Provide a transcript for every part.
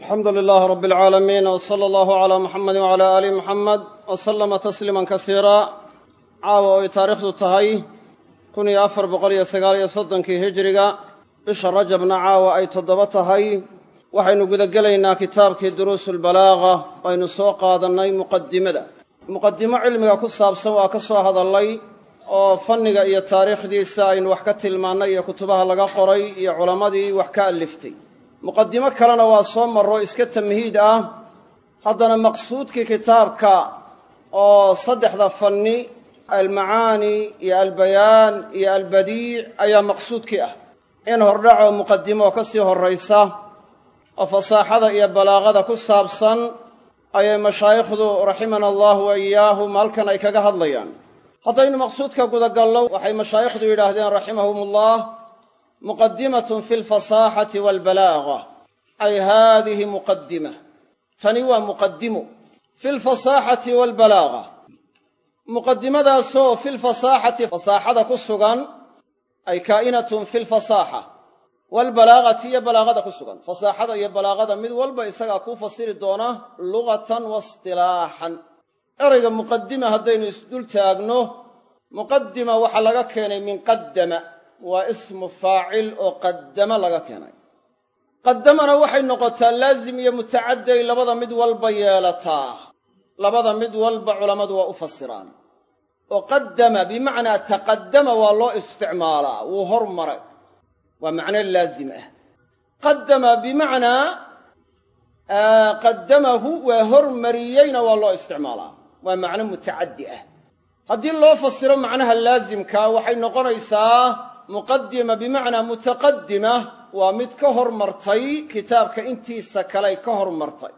alxamdu lilaah rab alcaalamiin w sala allahu calaa muxamedi wcala aali muxamed w salama tasliiman kasiira caawa oy taariikhdu tahay kun iyo afar boqol iyo sagaal iyo soddonkii hijiriga bisha rajabna caawa ay toddoba tahay. Waxaynu gudagelaynaa kitaabkii duruusu lbalaaga aynu soo qaadannay muqadimada muqadimo cilmiga ku saabsan waa ka soo hadallay oo fanniga iyo taariikhdiisa aynu wax ka tilmaannay iyo kutubaha laga qoray iyo culammadii wax ka alliftay muqadimo kalena waa soo marro iska tamhiid ah. Haddana maqsuudkii kitaabka oo saddexda fanni almacaani iyo albayaan iyo albadiic ayaa maqsuudkii ah. In hordhacoo muqadimo ka sii horraysa oo fasaaxada iyo balaaqada ku saabsan ayay mashaayikhdu raximana allahu wa iyaahum halkan ay kaga hadlayaan. Haddaynu maqsuudka gudagallo waxay mashaayikhdu yidhaahdeen raximahumullah muqadimatun fi lfasaaxati waalbalaaga ay haadihi muqadima tani waa muqadimo fi lfasaaxati waalbalaaga muqadimadaasoo fi lfasaaxati fasaaxada ku sugan ay kaa'inatun fi lfasaaxa waalbalaagati iyo balaagada ku sugan. Fasaaxada iyo balaagada mid walba isagaa kuu fasiri doona lugatan wa istilaaxan erayga muqadima haddaynu isdul taagno muqadima waxaa laga keenay min qaddama waa ismu faacil oo qaddama laga keenay. Qaddamana waxay noqotaa laazim iyo mutacadday labada mid walba yeelataa. Labada mid walba culammadu waa u fasiraan. Oo qaddama bimacnaa taqaddama waa loo isticmaalaa wuu hormaray. Waa macno laazim ah. Qaddama bimacnaa qaddamahu waa hormariyeyna waa loo isticmaalaa. Waa macno mutacaddi ah. Haddii loo fasiro macnaha laasimkaa waxay noqonaysaa muqadima bimacnaa mutaqadima waa mid ka hormartay kitaabka intiisa kaley ka hormartay.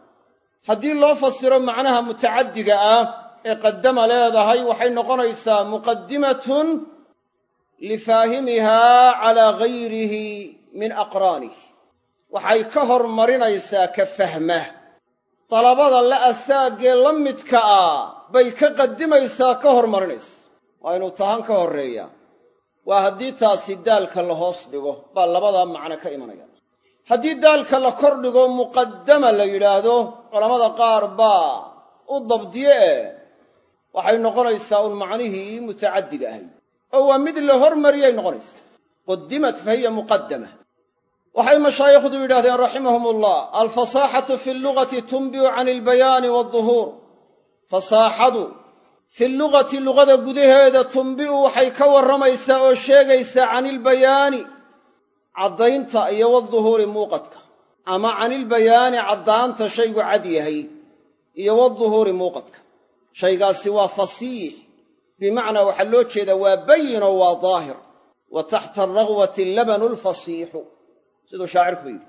Haddii loo fasiro macnaha mutacaddiga ah ee qaddama leedahay waxay noqonaysaa muqadimatun lifaahimihaa calaa gayrihi min aqraanih waxay ka hormarinaysaa ka fahma. Dalabada la asaagee la midka ah bay ka qadimaysaa ka hormarinaysa. Waa inuu tahan ka horreeya waa haddii taasi daalka la hoos dhigo baa labadaa macno ka imanaya. Haddii daalka la kor dhigo muqaddama la yidhaahdo culammada qaar baa u dabdiye eh waxay noqonaysaa un macnihii mutacaddiga ahayd. Oo waa mid la hormariyay noqonaysa qudimat fa hiya muqaddama. Waxay mashaayikhdu yidhahdeen raximahum ullah alfasaaxatu fi lugati tunbiu can ilbayaani waaduhuur fasaaxadu fi lugati lugada gudaheeda tunbi'u waxay ka warramaysaa oo sheegaysaa can ilbayaani caddaynta iyo waduhuuri muuqadka ama can ilbayaani caddaanta shaygu cad yahay iyo waduhuuri muuqadka shaygaasi waa fasiix bimacnaa waxaa loo jeedaa waa bayinoo waa daahir wa taxta aragwati labanu lfasiixu siduu shaacirku yidhi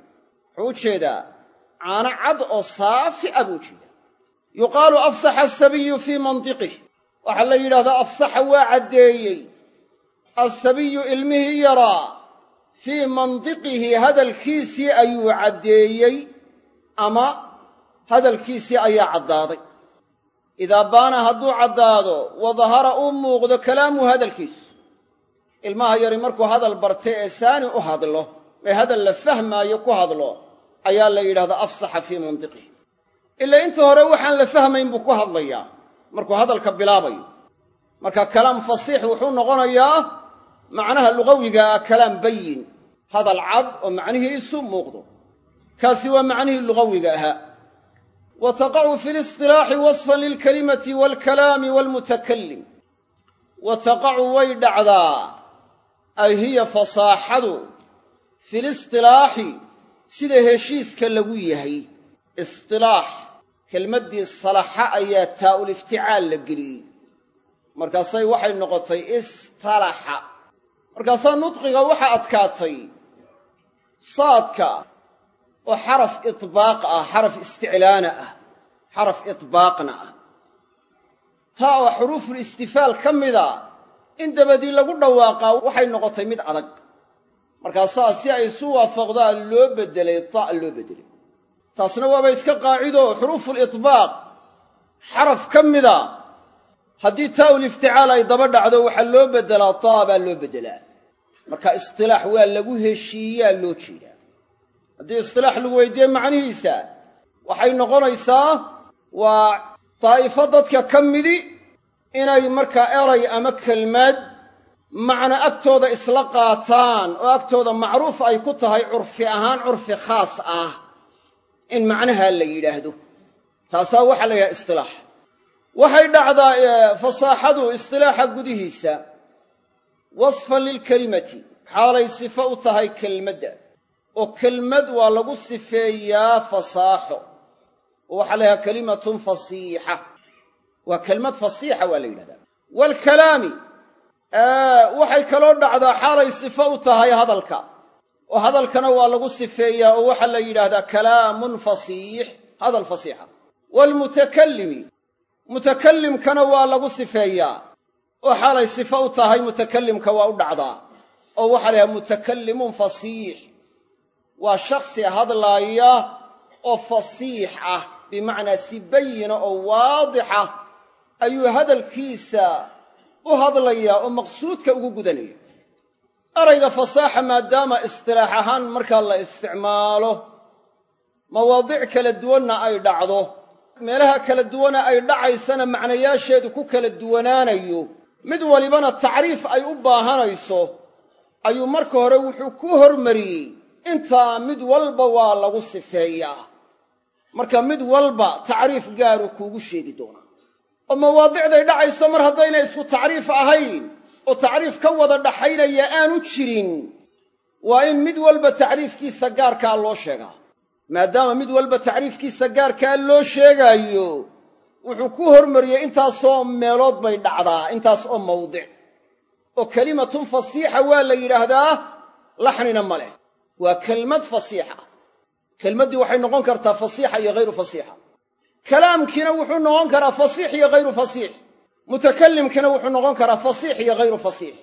wuxuu u jeedaa caano cad oo saafi buu jeedaa yuqaalu afsaxa asabiyu fii mantiqih waxaa la yidhahdaa afsaxa waa caddeeyey. Asabiyu ilmihii yaraa. Fii mantiqihi hadalkiisii ayuu caddeeyey. Ama hadalkiisii ayaa caddaaday. Idaa baana hadduu caddaado wa dahara uu muuqdo kalaamuhu hadalkiisu ilmaha yari markuu hadal bartay ee saani u hadlo ee hadal la fahmaayo ku hadlo ayaa la yidhahdaa afsaxa fii mantiqihi. Ila inta hore waxaan la fahmayn buu ku hadlayaa markuu hadalka bilaabayo. Marka kalaam fasiix wuxuu noqonayaa macnaha lugawiga ah kalaam bayin hadal cad oo macnihiisu muuqdo. Kaasi waa macnihii lugawiga ahaa wa taqacu fi listilaaxi wasfan lilkalimati waalkalaami waalmutakallim wa taqacu way dhacdaa. Ay hiya fasaaxadu fi listilaaxi sida heshiiska lagu yahay kelmaddii salaxa ayaa taa'ulifticaal la geliyey. Markaasay waxay noqotay istalaxa. Markaasaa nudqiga waxa adkaatay. Saadka oo xaraf itbaaq ah xaraf isticlaana ah xaraf itbaaqna ah. Taa oo xuruuful istifaal ka mida in dabadii lagu dhawaaqaa waxay noqotay mid adag. Markaasaa si ay isu waafaqdaan loo beddelay ta' loo beddelay taasna waaba iska qaacido xuruuful itbaaq xaraf ka mida. Haddii taa'ul ay daba dhacdo waxaa loo beddelaa taa baa loo beddelaa. Marka istilaax waa lagu heshiiyaa loo jeedaa. Haddii istilaax lagu weydiiye macnihiisa waxay noqonaysaa waa daa'ifo dadka ka midi inay markaa eray ama kelmad macna agtooda isla qaataan oo agtooda macruuf ay ku tahay curfi ahaan curfi khaas ah in macnaha la yidhaahdo. Taasaa waxaa la yidhaha istilaax waxay dhacdaa fasaaxadu istilaaxa gudihiisa. Wasfan lilkelimati xaalay sifo u tahay kelmadda. Oo kelmad waa lagu sifeeyaa fasaaxo. Oo waxaa la yidhaha kelimatun fasiixa. Waa kelmad fasiixa waa la yidhahdaa. Waalkalaami waxay kaloo dhacdaa xaalay sifo u tahay hadalka oo hadalkana waa lagu sifeeyaa oo waxaa la yidhaahdaa kalaamun fasiix hadal fasiixa. Waalmutakallimi mutakallimkana waa lagu sifeeyaa oo xaalay sifo u tahay mutakallimka waa u dhacdaa oo waxaa la yidhaha mutakallimun fasiix. Waa shakhsi hadlaaya oo fasiix ah bimacnaa si bayina oo waadixa ayuu hadalkiisa u hadlayaa oo maqsuudka ugu gudanaya erayga fasaaxa maadaama istilaax ahaan markaa la isticmaalo mawaadiic kala duwanna ay dhacdo. Meelaha kala duwana ay dhacaysana macnayaasheedu ku kala duwanaanayo. Mid walibana tacriif ay u baahanayso ayuu marka hore wuxuu ku hormariyey. Intaa mid walba waa lagu sifeeyaa. Marka mid walba tacriif gaaru kuugu sheegi doonaa. Oo mawaadicday dhacayso mar haddaynay isku tacriif ahayn oo tacriif ka wada dhaxaynaya aanu jirin waa in mid walba tacriifkiisa gaarkaa loo sheegaa. Maadaama mid walba tacriifkiisa gaarkaa loo sheegaayo wuxuu ku hormariyey intaasoo meelood bay dhacdaa intaas oo mawdic. Oo kelimatun fasiixa waa la yidhaahdaa laxnina ma leh. Waa kelmad fasiixa. Kelmaddii waxay noqon kartaa fasiixa iyo hayru fasiixa. Kalaamkiina wuxuu noqon karaa fasiix iyo hayru fasiix mutakallimkina wuxuu noqon karaa fasiix iyo hayru fasiix.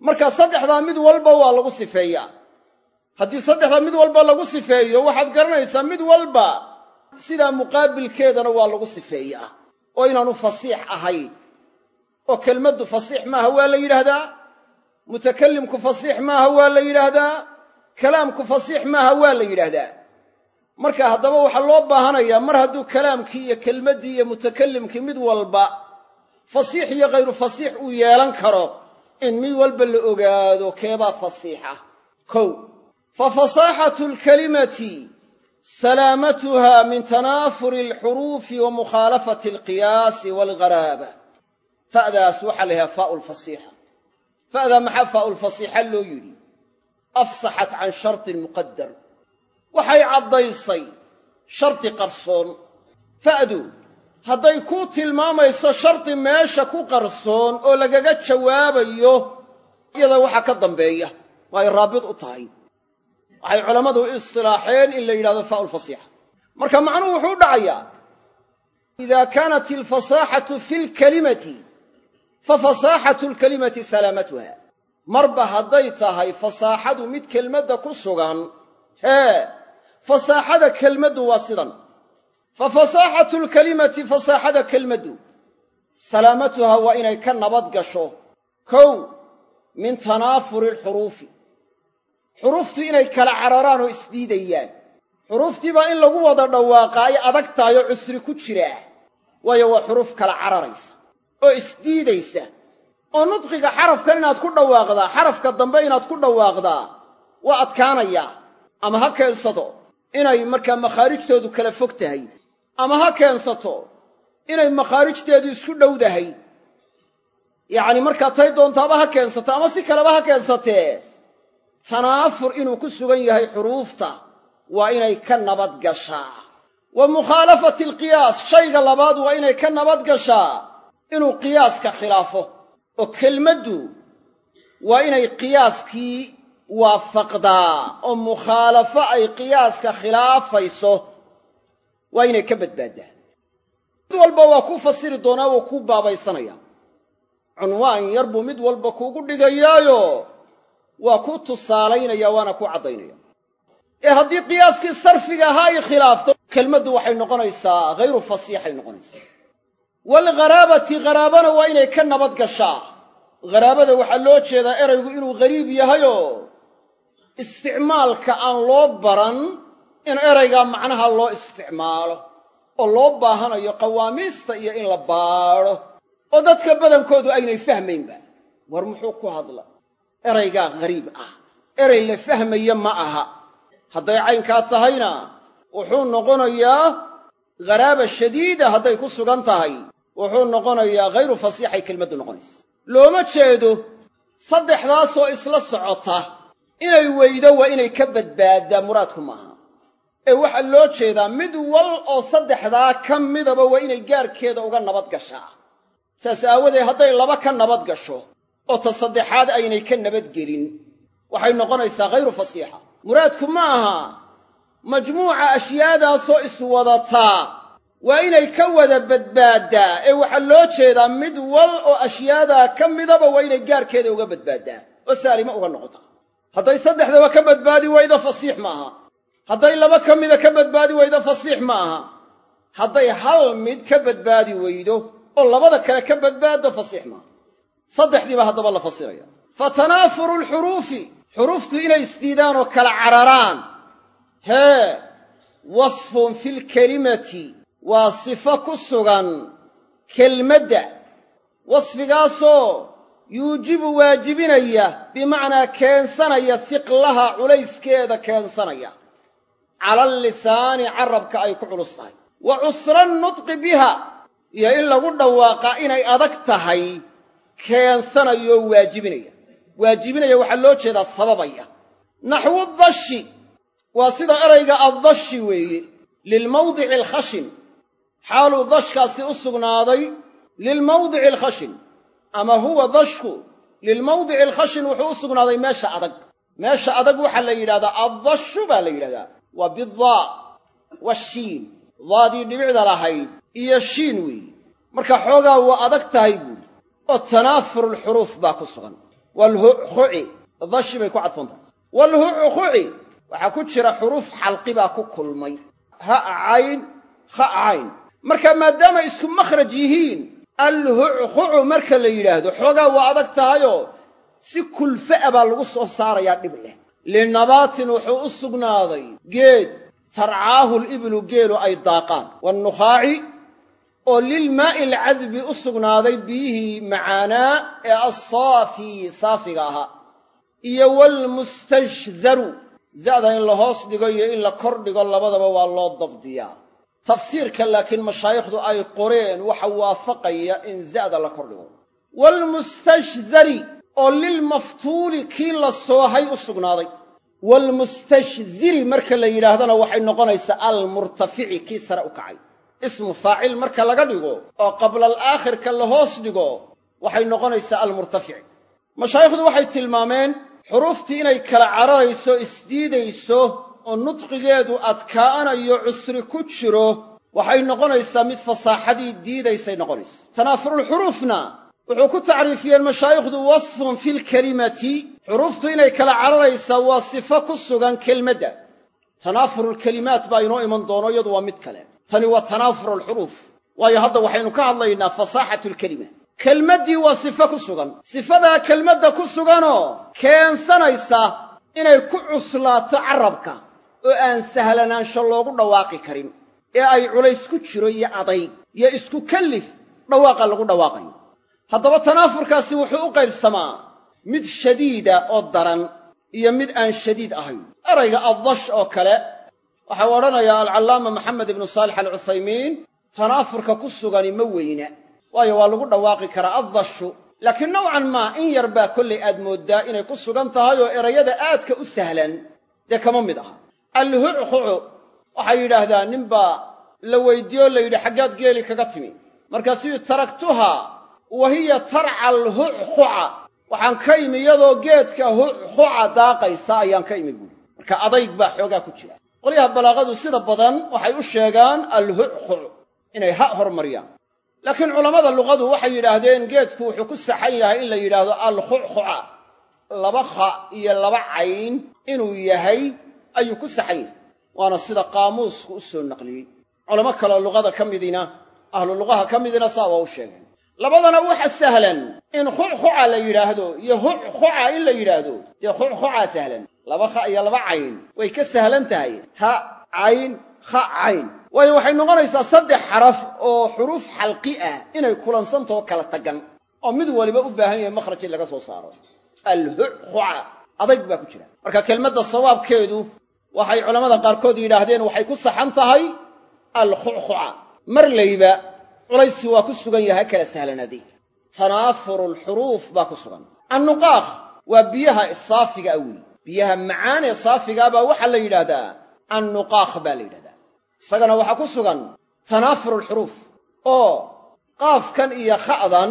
Marka saddexdaa mid walba waa lagu sifeeyaa. Haddii saddexdaa mid walba lagu sifeeyo waxaad garanaysaa mid walba sidaa muqaabilkeedana waa lagu sifeeyaa. Oo inaanu fasiix ahayn. Oo kelmaddu fasiix maaha waa la yidhaahdaa? Mutakallimku fasiix maaha waa la yidhaahdaa? Kalaamku fasiix maaha waa la yidhaahdaa? Marka haddaba waxaa loo baahanayaa mar hadduu kalaamkii iyo kelmaddii iyo mutakallimkii mid walba fasiix iyo khayru fasiix uu yeelan karo in mid walba la ogaado keebaa fasiixa. Kow fa fasaaxatu alkalimati salaamatuha min tanaafuri alxuruufi wa mukhaalafati alqiyaasi waalgharaaba fa'daas waxaa la yidhaha faa'u lfasiixa fa'daa maxaa faa'u lfasiixa loo yidhi? Afsaxat can shartin muqadar waxay caddaysay shardi qarsoon. Fa'du hadday kuu tilmaamayso shardi meesha ku qarsoon oo lagaga jawaabayo iyada waxa ka dambeeya. Waay raabid u tahay. Waxay culammadu istilaaxeen in la yidhahdo faa'u lfasiixa marka macnuhu wuxuu u dhacayaa ida kaanat alfasaaxatu fi lkalimati fa fasaaxatu lkalimati salaamatuha. Marba hadday tahay fasaaxadu mid kelmadda ku sugan hee fasaaxada kelmaddu waa sidan fa fasaaxatu lkalimati fasaaxada kelmaddu salaamatuha waa inay ka nabad gasho kow min tanaafuri alxuruufi xuruuftu inay kala cararaan oo isdiidayaan xuruuftii baa in lagu wada dhawaaqa ay adag tahay oo cusri ku jiraa waayo waa xuruuf kala cararaysa oo isdiidaysa oo nudqiga xarafkan inaad ku dhawaaqdaa xarafka dambe inaad ku dhawaaqdaa waa adkaanayaa ama ha keensato inay markaa makhaarijtoodu kala fog tahay ama ha keensato inay makhaarijteedu isku dhowdahay. Yacni markaa tay doontaaba ha keensato ama si kaleba ha keensatee tanaafur inuu ku sugan yahay xuruufta waa inay ka nabad gashaa. Wa mukhaalafati alqiyaas shayga labaad waa inay ka nabad gashaa. Inuu qiyaaska khilaafo oo kelmaddu waa inay qiyaaskii waafaqdaa oo mukhaalafo ay qiyaaska khilaafayso waa inay ka badbaaddaa mid walba waa kuu fasiri doonaa waa kuu baabaysanaya cunwaan yar buu mid walba kuugu dhigayaayo. Waa kuu tusaalaynaya waana kuu caddaynaya. Ee haddii qiyaaskii sarfiga ahaa ay khilaafto kelmaddu waxay noqonaysaa hayru fasiixay noqonaysaa. Waalgharaabati gharaabana waa inay ka nabad gashaa. Gharaabada waxaa loo jeedaa eraygu inuu ghariib yahayoo isticmaalka aan loo baran in eraygaa macnaha loo isticmaalo oo loo baahanayo qawaamiista iyo in la baadho oo dadka badankoodu aynay fahmaynba war muxuu ku hadla? Eraygaa ghariib ah. Eray la fahmaya ma aha. Hadday caynkaa tahayna wuxuu noqonayaa gharaaba shadiida hadday ku sugan tahay. Wuxuu noqonayaa ghayru fasiixay kelmaddu noqonaysa. Looma jeedo saddexdaasoo isla socota inay weydo waa inay ka badbaaddaa muraadku maaha ee waxaa loo jeedaa mid wal oo saddexdaa ka midaba waa inay gaarkeeda uga nabad gashaa. Saas aawadeed hadday laba ka nabad gasho oo ta saddexaad aynay ka nabadgelin waxay noqonaysaa ghayru fasiixa. Muraadku ma aha majmuuca ashyaadaasoo iswadataa waa inay ka wada badbaaddaa ee waxaa loo jeedaa mid wal oo ashyaadaa ka midaba waa inay gaarkeeda uga badbaaddaa oo saalimo uga noqota hadday saddexdaba ka badbaadi weydo fasiix ma aha hadday laba ka mida ka badbaadi weydo fasiix ma aha. Hadday hal mid ka badbaadi weydo oo labada kale ka badbaaddo fasiix maaha saddexdiiba haddaba la fasiraya. Fa tanaafuru alxuruufi xuruuftu inay isdiidaan oo kala cararaan. Hee wasfun fi lkelimati waa sifo ku sugan kelmadda. Wasfigaasoo yuujibu waajibinaya bimacnaa keensanaya siqlaha culayskeeda keensanaya cala allisaani carabka ay ku culus tahay. Wa cusra nutqi biha. Iyo in lagu dhawaaqa inay adag tahay keensanayooo waajibinaya. Waajibinaya waxaa loo jeedaa sababaya. Naxwu dashi waa sida erayga addashi weeye. Lilmawdici alkhashin xaaluu dashkaasi u sugnaaday lilmawdici alkhashin ama huwa dashku lilmawdici alkhashin wuxuu u sugnaaday meesha adag. Meesha adag waxaa la yidhahdaa addashu baa la yidhahdaa waa bidaa washiin daadii dhibicda lahayd iyo shiin weeye marka xoogaa waa adag tahay buuri oo tanaafurulxuruuf baa ku sugan. Walhuxuci dashi bay ku cadfantahay walhuxuci waxaa ku jira xuruuf xalqi baa ku kulmay. Ha cayn ha cayn marka maadaama isku makhraj yihiin alhuxucu marka la yidhaahdo xoogaa waa adag tahayoo si kulfa'a baa lagu soo saarayaa dhib leh linabaatin wuxuu u sugnaaday geed tarcaahu libilu geelu ay daaqaan wannukhaaci oo lilmaa'i alcadbi u sugnaaday biyihii macaanaa ee assaafi saafiga ahaa iyo waalmustashzaru za'da in la hoos dhigo iyo in la kor dhigo labadaba waa loo dabdiyaa tafsiirka laakiin mashaayikhdu ay qoreen waxa waafaqaya in za'da la kor oo lilmaftuuli kii la soohay u sugnaaday. Waalmustashziri marka la yidhaahdana waxay noqonaysaa almurtafici kii sare u kacay. Ismu faacil marka laga dhigo oo qabla alaakhirka la hoos dhigo waxay noqonaysaa almurtafici mashaayikhdu waxay tilmaameen xuruuftii inay kala cararayso isdiidayso oo nudqigeedu adkaa'anayo cusri ku jiro waxay noqonaysaa mid fasaaxadii diidaysay noqonaysa tanaafurulxuruufna wuxuu ku tacriifiyeen mashaayikhdu wasfun fi lkelimati xuruuftu inay kala cararaysaa waa sifo ku sugan kelmadda. Tanaafurulkelimaat baa inoo iman doono iyadu waa mid kale. Tani waa tanaafur alxuruuf waayo hadda waxaynu ka hadlaynaa fasaaxatu lkelima kelmaddii waa sifo ku sugan. Sifadaa kelmadda ku suganoo keensanaysa inay ku cuslaato carrabka oo aan sahlanaansho loogu dhawaaqi karin ee ay culays ku jiro iyo adayg iyo isku kallif dhawaaqa lagu dhawaaqayo haddaba tanaafurkaasi wuxuu u qaybsamaa mid shadiida oo daran iyo mid aan shadiid ahayn. Erayga addash oo kale waxau odhanayaa alcallaama maxamed ibnu saalix alcuthaymiin tanaafurka ku sugani ma weyna waayo waa lagu dhawaaqi karaa addashu. Laakiin nowcan maa in yar baa kollay aad mooddaa inay ku sugan tahay oo erayada aadka u sahlan dee kama mid aha. Alhuxuxu waxay yidhaahdaa ninbaa la weyddiiyo la yidhi xaggaad geeli kaga timi markaasuu taraktuhaa wa hiya tarca alhuxuca waxaan ka imi iyadoo geedka huxuca daaqaysa ayaan ka imi buuri marka adayg baa xoogaa ku jira. Qolyaha balaaqadu sida badan waxay u sheegaan alhuxuc inay ha hormariyaan. Laakiin culammada luqadu waxay yidhaahdeen geedku wuxuu ku saxan yahay in la yidhaahdo alkhuxuca laba kha iyo laba cayn inuu yahay ayuu ku saxan yahay. Waana sida qaamuusku u soo naqliyey. Culamo kaleo luqada ka midina ahlu luqaha ka midina saa waa u sheegeen labadana waxa sahlan in khuxuca la yidhaahdo iyo huxuca in la yidhaahdo. Dee khuxucaa sahlan. Laba kha iyo laba cayn. Way ka sahlan tahay. Ha cayn kha cayn. Waayo waxay noqonaysaa saddex xaraf oo xuruuf xalqi ah inay kulansantao kala tagan oo mid waliba u baahan yahay makhraj laga soo saaro. Alhuxa adayg baa ku jira. Marka kelmadda sawaabkeedu waxay culammada qaarkood yidhaahdeen waxay ku saxan tahay alkhuxuca marlayba culaysi waa ku sugan yahay kala sahlanaadey tanaafuru alxuruuf baa ku sugan. Annuqaakh waa biyaha saafiga a weeye biyaha macaan ee saafigaa baa waxaa la yidhaahdaa annuqaakh baa la yidhahdaa isagana waxaa ku sugan tanaafuru alxuruuf oo qaafkan iyo kha'dan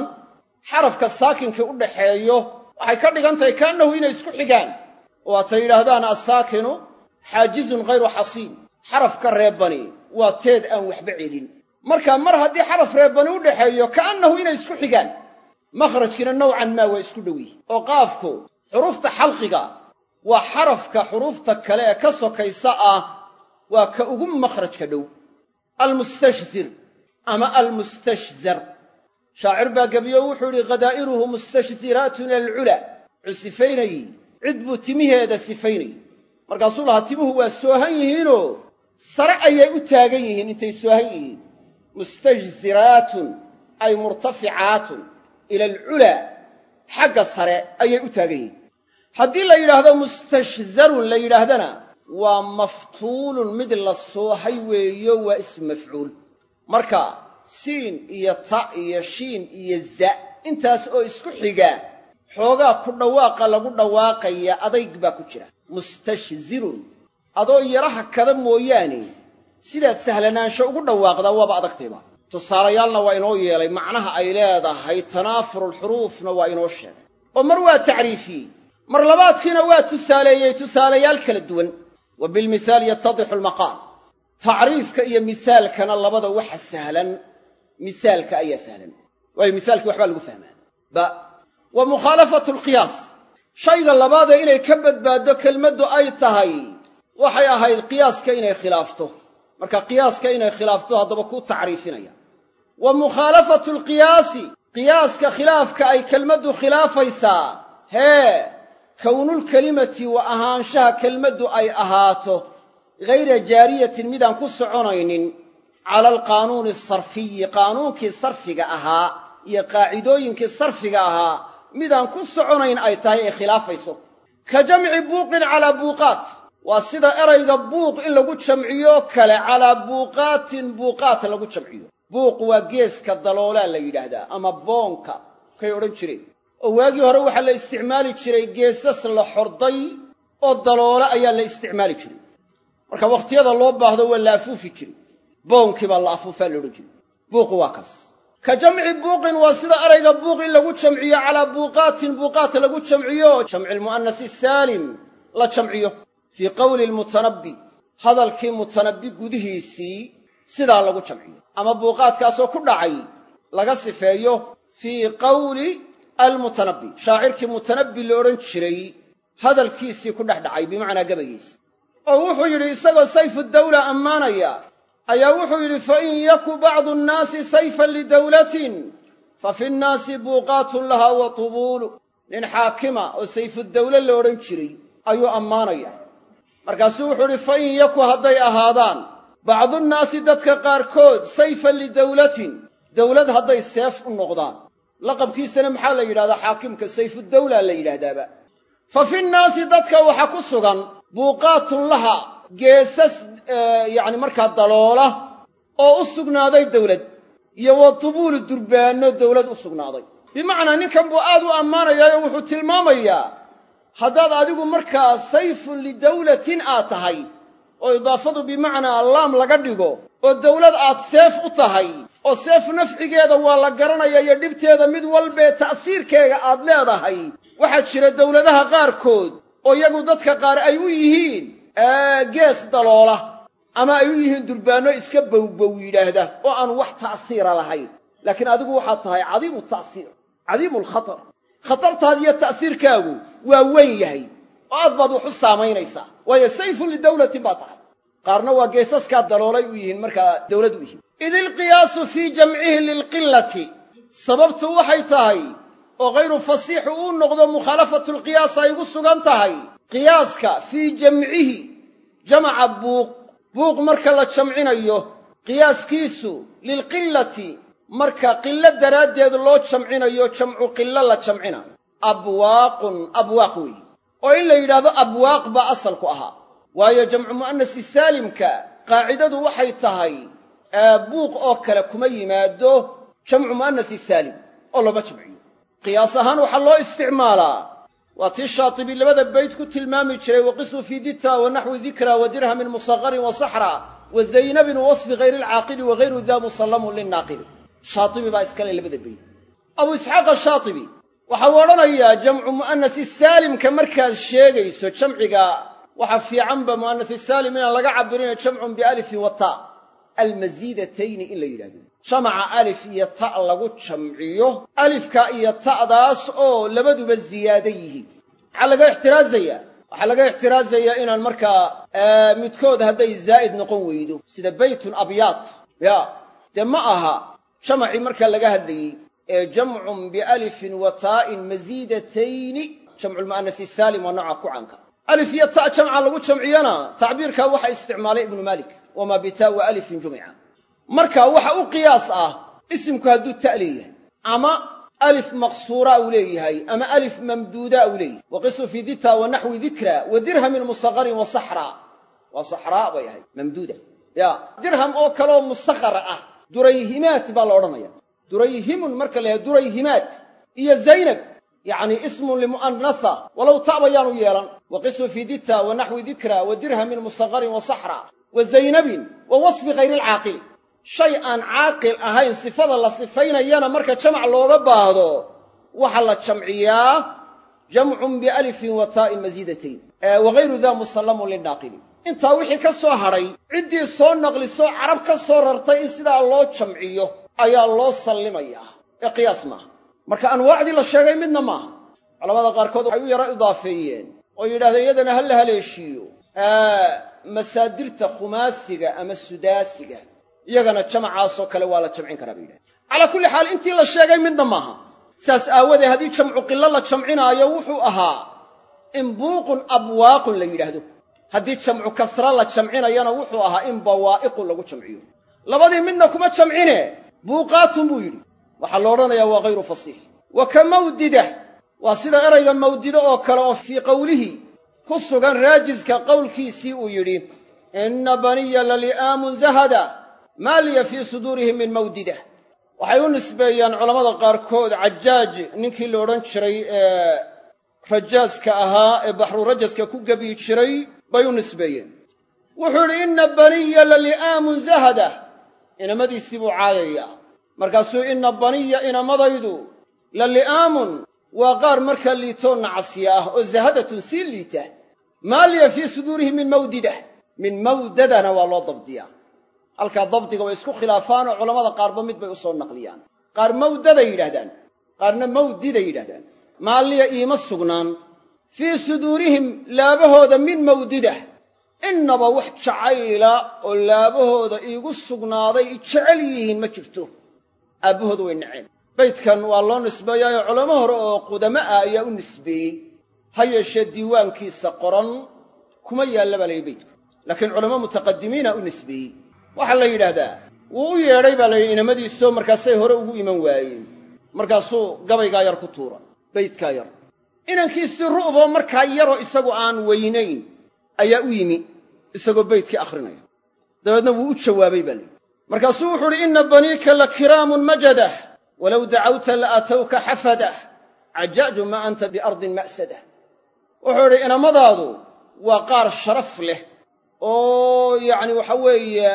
xarafka saakinka u dhaxeeyo waxay ka dhigan tahay kaannahu inay isku xigaan. Oo waatay yidhaahdaan assaakinu xaajizun ghayru xasiin. Xarafka reebbani waa teed aan waxba celin marka mar haddii xaraf reebbani u dhaxeeyo ka'annahu inay isku xigaan. Makhrajkiina nowcan maa waa isku dhow oo qaafku xuruufta xalqiga waa xarafka xuruufta kale ee ka sokaysa ah waa ka ugu makhrajka dhow. Almustashzir ama almustashzar. Shaacir baa gebiyo wuxuu idhi khadaa'iruhu mustashziraatun alculaa wuxuu sifaynayey cid buu timiheeda sifaynayey markaasuu lahaa timuhu waa soohan yihiinoo sare ayay u taagan yihiin intay soohan yihiin mustashziraatun ay murtaficaatun ila alculaa xagga sare ayay u taagan yihiin. Haddii la yidhaahdo mustashzarun la yidhaahdana waa maftuulun mid la soohay weeyo waa ismu mafcuul. Marka siin iyo ta iyo shiin iyo za intaas oo isku xiga xoogaa ku dhawaaqa lagu dhawaaqaya adayg baa ku jira. Mustashzirun adoo yaraha kada mooyaane sidaad sahlanaansho ugu dhawaaqdaa waaba adagtayba tusaalayaalna waa inoo yeelay macnaha ay leedahay tanaafurulxuruufna waa inoo sheegay. Oo mar waa tacriifiyey mar labaadkiina waa tusaaleeyey tusaalayaal kala duwan. Wa bilmihaali yattadixu almaqaal. Tacriifka iyo misaalkana labada waxa sahlan misaalka ayaa sahlan. Waayo misaalkii waxbaa lagu fahmaa ba wa mukhaalafatu alqiyaas shayga labaadee inay ka badbaaddo kelmaddu ay tahay waxay ahayd qiyaaska inay khilaafto marka qiyaaska inay khilaafto haddaba kuu tacriifinaya. Wa mukhaalafatu alqiyaasi qiyaaska khilaafka ay kelmaddu khilaafaysaa hee kownulkelimati wa ahaanshaha kelmaddu ay ahaato ghayra jaariyatin midaan ku soconaynin cala alqaanuuni asarfiyi qaanuunkii sarfiga ahaa iyo qaacidooyinkii sarfiga ahaa midaan ku soconayn ay tahay ay khilaafayso. Ka jamci buuqin calaa buuqaat waa sida erayga buuq in lagu jamciyo kale calaa buuqaatin buuqaat lagu jamciyo. Buuq waa geeska daloolaa la yidhaahdaa ama boonka kay odhan jireen. Oo waagii hore waxaa la isticmaali jiray geesas la xorday oo daloola ayaa la isticmaali jiray. Marka wakhtiyada loo baahdo waa la afuufi jiray. Boonkii baa la afuufaa odhan jiray. Buuqu waa kaas. Ka jamci buuqin waa sida erayga buuq in lagu jamciyo calaa buuqaatin buuqaat lagu jamciyo. Jamci lmu'anasi saalim la jamciyo fii qowli lmutanabbi hadalkii mutanabbi gudihiisii sidaa lagu jamciyo. Ama buuqaadkaasoo ku dhacay laga sifeeyo fii qawli almutanabbi shaacirkii mutanabbi la odhan jiray hadalkiisii ku dhex dhacay bimacnaa gabaygiisi oo wuxuu yidhi isagoo sayfu dawla ammaanaya. Ayaa wuxuu yidhi fain yaku bacdu nnaasi sayfan lidawlatin fa fi nnaasi buuqaatun laha wa tubuulu. Nin xaakima oo sayfudawle la odhan jiray ayuu ammaanaya markaasuu wuxuu idhi fain yaku hadday ahaadaan bacdunnaasi dadka qaarkood sayfan lidawlatin dawlad hadday seef u noqdaan. Laqabkiisana maxaa la yidhahdaa? Xaakimka sayfudawla la yidhaahdaaba. Fa fi nnaasi dadka waxaa ku sugan buuqaatun laha geesas yacni markaa daloola oo u sugnaaday dawlad iyo wa tubuulu durbaanno dawlad u sugnaaday. Bimacnaa ninkan buu aad u ammaanayaayo wuxuu tilmaamayaa haddaad adigu markaa sayfun lidawlatin aad tahay oo idaafadu bimacnaa laam laga dhigo oo dawlad aad seef u tahay oo seef nafcigeeda waa la garanaya iyo dhibteeda mid walbee ta'siirkeega aad leedahay waxaa jira dawladaha qaarkood oo iyagu dadka qaar ay u yihiin gees daloola ama ay u yihiin durbaanno iska bowbow yidhaahda oo aan wax ta'siira lahayn. Laakiin adigu waxaad tahay cadiimu ta'siir cadiimu alkhatar khatartaad iyo ta'siirkaagu waa weyn yahay oo aad baad wax u saamaynaysaa. Waayo sayfun lidawlatin baa tahay. Qaarna waa geesaskaa daloolay u yihiin markaa dawlad u yihiin. Id ilqiyaasu fii jamcihi lilqilati sababtu waxay tahay oo hayru fasiixu uu noqdo mukhaalafatu lqiyaas ay ugu sugan tahay. Qiyaaska fii jamcihi jamaca buuq. Buuq marka la jamcinayo qiyaaskiisu lilqilati marka qilo daraaddeed loo jamcinayo jamcu qilo la jamcinayo abwaaqun abwaaq weeye oo in la yidhaahdo abwaaq baa asalku ahaa. Waayo jamcu mu'anasi saalimka qaacidadu waxay tahay buuq oo kale kuma yimaado jamcu mu'anasi saalim oo lama jamciyo. Qiyaas ahaan waxaa loo isticmaalaa. Waa tii shaatibi labada bayd ku tilmaami jiray waqisuu fii dita wa naxwi dikra wa dirhamin musaqarin wa saxra wa zaynabin wasfi hayri alcaaqili wa hayru daa musallamun linnaaqili shaatibi baa iskale labada bayd abu isxaaq ashaatibi waxa uu odhanayaa jamcu mu'anasi saalimka markaad sheegayso jamciga waxa fiicanba mu'anasi saalim inaan laga cabirina jamcun bialifin wa ta. Almasiidatayni in la yidhahdo jamaca alif iyo ta' lagu jamciyo alifka iyo ta'daas oo labaduba ziyaado yihiin. Maxaa laga ixtiraazayaa waxaa laga ixtiraazayaa inaan markaa midkood hadday zaa'id noqon weydo. Sida beytun abyaad ya dee ma aha jamacii markaa laga hadlayey ee jamcun bialifin wa taa'in masiidatayni jamculmu'anasi saalim waa nooca ku canka alif iyo ta' jamca lagu jamciyana tacbiirkaa waxaa isticmaalay ibnu maalik wamaa bitaa wa alifin jumica. Marka waxa u qiyaas ah isimku hadduu ta' ama alif maqsuura uu leeyahay ama alif mamduuda uu leeyahay. Waqisuu fii dita wa naxwi dikra wa dirhamin musaqarin wa saxraa waa saxraa bay ahayd mamduuda. Ya dirham oo kaleoo musaqar ah durayhimaat baa la odhanaya. Durayhimun marka la yahay durayhimaat iyo zaynab yacni ismun limu'anasa walow ta bayaanu yeelan waqisuu fii dita wa naxwi dikra wa dirhamin musaqarin wa saxraa wa zaynabin wa wasfi hayri alcaaqil shay aan caaqil ahayn sifada la sifaynayana marka jamac looga baahdo waxaa la jamciyaa jamcun bialifin wa taa'in masiidatayn wa hayru daa musallamun linnaaqili intaa wixii ka soo hadhay ciddii soo naqlisoo carab ka soo rartay in sidaa loo jamciyo ayaa loo sallimayaa ee qiyaas maaha marka anwaacdii la sheegay midna maaha culamada qaarkood waxay u yaro idaafeeyeen oo yidhahdeen iyadana ha la haleeshiiyo. Masaadirta khumaasiga ama sudaasiga iyagana jamacaasoo kale waa la jamcin karaa bay yidhahdeen kulli xaal intii la sheegay midna maaha saas aawadee haddii jamcu qilo la jamcinaayo wuxuu ahaa in buuqun abwaaqun la yidhaahdo haddii jamcu kasra la jamcinayana wuxuu ahaa in bawaa'iqun lagu jamciyo. Labadii midna kuma jamcine. Buuqaatun buu yidhi. Waxaa la odhanayaa waa hayru fasiix wa ka mawdida. Waa sida erayga mawdido oo kale oo fii qowlihi ku sugan raajiska qowlkiisii uu yidhi inna baniya lali'aamun zahada maa liya fii suduurihim min mawdida. Waxay u nisbeeyaan culammada qaarkood cajaaj ninkii la odhan jiray ee rajaaska ahaa ee baxru rajaska ku gebiyi jiray bay u nisbeeyeen. Wuxuu yidhi inna baniya lali'aamun zahada. Inamadiisii buu caayayaa. Markaasuu inna baniya inamadaydu lali'aamun waa qaar markaa liitoo nacsiya ah oo zahadatun sii liita. Maa liya fii suduurihim min mawdida? Min mawdadana waa loo dabdiyaa. Halkaa dabdiga way isku khilaafaanoo culammada qaarba mid bay u soo naqliyaan. Qaar mawdaday yidhahdaan qaarna mawdiday yidhahdaan maalliya iima sugnaan fii suduurihim laabahooda min mawdida. Innaba wax jacayla oo laabahooda iigu sugnaaday jecel yihiin ma jirto. Aabbahooda way naceen. Baydkan waa loo nisbeeyaayo culamo hore oo qudamo ah ayaa u nisbeeyey. Ha yeeshee diiwaankiisa qoran kuma yaalla baa la yidhi baydku. Laakiin culamo mutaqadimiina u nisbeeyey. Waxaa la yidhaahdaa wuu u yeedhay baa la yidhi inamadiisoo markaasay hore ugu iman waayeen. Markaasuu gabaygaa yar ku tuura baydkaa yar inankiisii ru'boo markaa yaroo isagu aan weynayn ayaa u yimi isagoo baydkii akhrinaya dabeedna wuu u jawaabay baa layidhi markaasuu wuxuu uhi inna baniika la kiraamun majadah walow dacawta la atowka xafadah cajaaju maa anta biardin ma'sadah wuxuu idhi inamadaadu waa qaar sharaf leh oo yacni waxa weeye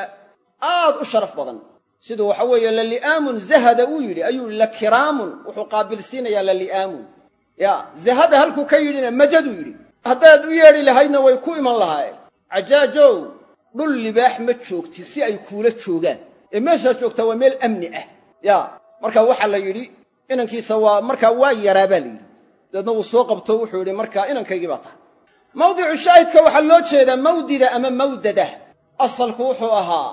aad u sharaf badan. Siduu waxa weeye lali'aamun zahada uu yidhi. Ayuu la kiraamun wuxuu qaabilsiinayaa lali'aamun ya zahada halkuu ka yidhina majaduu yidhi. Haddaad u yeedhi lahaydna way ku iman lahaayeen. Cajaajow dhul libaax ma joogtid si ay kuula joogaan. Ee meeshaa joogtaa waa meel amni ah. Ya marka waxaa la yidhi inankiisa waa markaa waa yaraa baa la yidhi. Dabeedna wuu soo qabto wuxuu yidhi markaa inankaygii baa tahay. Mawdicu shaahidka waxaa loo jeedaa mawdida ama mawdada. Asalku wuxuu ahaa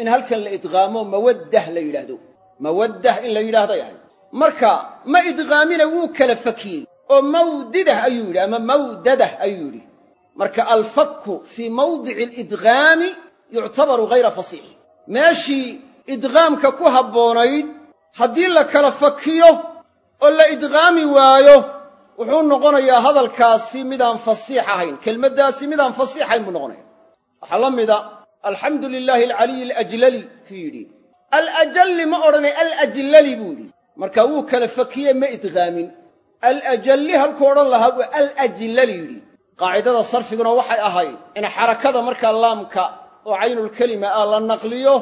in halkan la idqaamo mawaddah la yidhaahdo. Mawaddah in la yidhaahday ahay marka ma idqaamina wuu kala fakiyey oo mawdidah ayuu yidhi ama mawdadah ayuu yidhi. Marka alfakku fii mawdici alidqaami yuctabaru hayra fasiix meeshii idqaamka ku habboonayd haddii la kala fakiyo oo la idqaami waayo wuxuu noqonayaa hadalkaasi midaan fasiix ahayn kelmaddaasi midaan fasiixayn buu noqonaya waxaa la mida alxamdu lilaahi alcaliyi alajlali kuu yidhi. Alajalli ma odhanay alajlali buu yidhi marka wuu kala fakiye ma idqaamin. Alajalli halkuu odhan lahaa buu alajlali yidhi. Qaacidada sarfiguna waxay ahayd in xarakada markaa laamka oo caynulkelima ah la naqliyo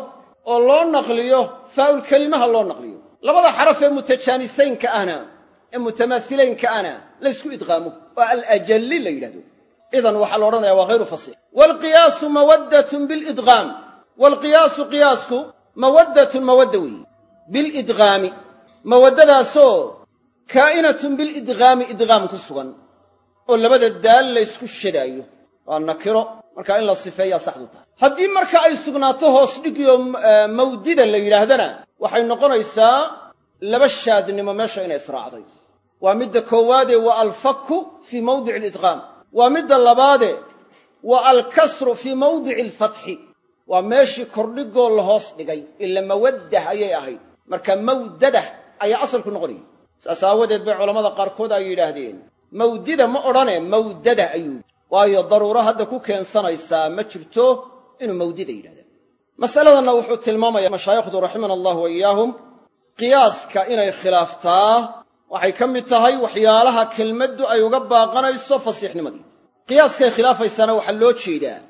oo loo naqliyo faa'ulkelimaha loo naqliyo. Labada xaraf ee mutajaanisaynka ahna ee mutamaasilaynka ahna laysku idqaamo. Oo alajalli la yidhahdo idan waxaa la odhanaya waa hayru fasiix waalqiyaasu mawaddatun bilidqaam. Waalqiyaasu qiyaasku mawaddatun mawadda weeye bilidqaami mawaddadaasoo kaa'inatun bilidqaami idqaam ku sugan oo labada daal laysku shadaayo waa nakiro. Markaa in la sifeeyaa saxdu tahay. Haddii marka ay sugnaato hoos dhigyo mawdida la yidhaahdana waxay noqonaysaa laba shaadnimo meesha inay israacday. Waa midda koowaadee waa alfakku fii mawdici alidqaam waa midda labaade waa alkasru fii mawdici alfatxi waa meeshii kordhigoo la hoos dhigay ila mawaddah ayay ahayd. Marka mawdadah ayaa asalku noqonayay saas aawadeed bay culammada qaarkood ay yidhaahdeen mawdida ma odhane mawdada ayuu. Waayo daruuro hadda ku keensanaysaa ma jirto inuu mawdida yidhahda. Masaladanna wuxuu tilmaamaya mashaayikhdu raximana allahu wa iyaahum qiyaaska inay khilaaftaa waxay ka mid tahay waxyaalaha kelmaddu ay uga baaqanayso fasiixnimadii. Qiyaaskay khilaafaysaana waxaa loo jeedaa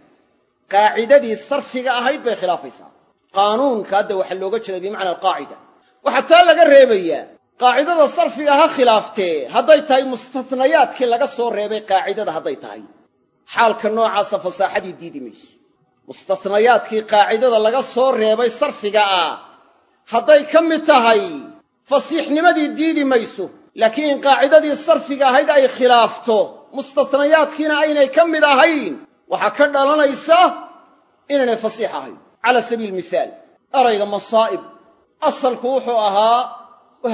qaacidadii sarfiga ahayd bay khilaafaysaa qaanuunka hadda waxaa looga jeeda bimacna alqaacida waxaa taa laga reebayaa qaacidada sarfiga ha khilaaftee hadday tahay mustahnayaadkii laga soo reebay qaacidada hadday tahay. Xaalka noocaasa fasaaxadii diidi mayso. Mustahnayaadkii qaacidada laga soo reebay sarfiga ah hadday ka mid tahay fasiixnimadii diidi mayso. Laakiin in qaacidadii sarfiga ahayd ay khilaafto mustahnayaadkiina aynay ka mid ahayn waxaa ka dhalanaysa inaynay fasiix ahayn. Cala sabiili misaal erayga masaa'ib asalku wuxuu ahaa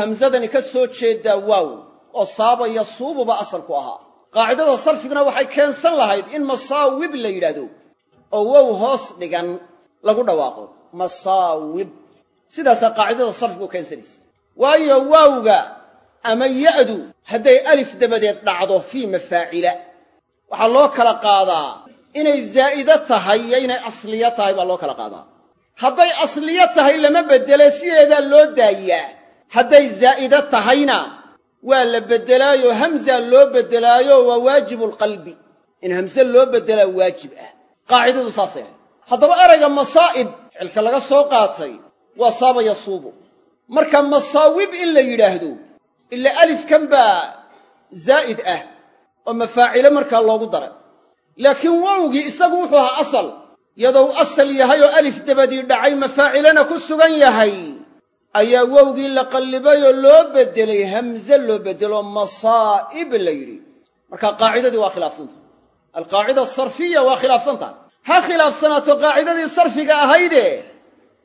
hamsadani ka soo jeedaa waaw oo saabaya suububa asalku ahaa. Qaacidada sarfiguna waxay keensan lahayd in masaawib la yidhaahdo oo wow hoos dhigan lagu dhawaaqo. Masaawib. Sidaasaa qaacidada sarfigu keensanaysa. Waayo waawga ama ya'du hadday alif dabadeed dhacdo fii mafaacila. Waxaa loo kala qaadaa. Inay zaa'ido tahay iyo inay asliyo tahay baa loo kala qaadaa hadday asliyo tahay lama beddele sideedaa loo daayaa. Hadday zaa'ido tahayna waa la beddelaayo hamza loo beddelaayo waa waajibu lqalbi in hamse loo beddelaa waajib ah. Qaacidadu saasay. Ahayd haddaba erayga masaa'ib ficilka laga soo qaatay waa saaba yasuubu. Marka masaawib in la yidhaahdo ila alifkan baa zaa'id ah oo mafaacile markaa loogu daray. Laakiin wowgii isagu wuxuu ahaa asal yadou asal yahay oo alif dabadii dhacay mafaacilena ku sugan yahay. Ayaa wowgii la qallibay oo loo beddelay hamze loo beddelo masaa'ib la yidhi. Marka qaacidadii waa khilaafsantahay alqaacida asarfiya waa khilaafsan tahay. Ha khilaafsanaato qaacidadii sarfiga ahayde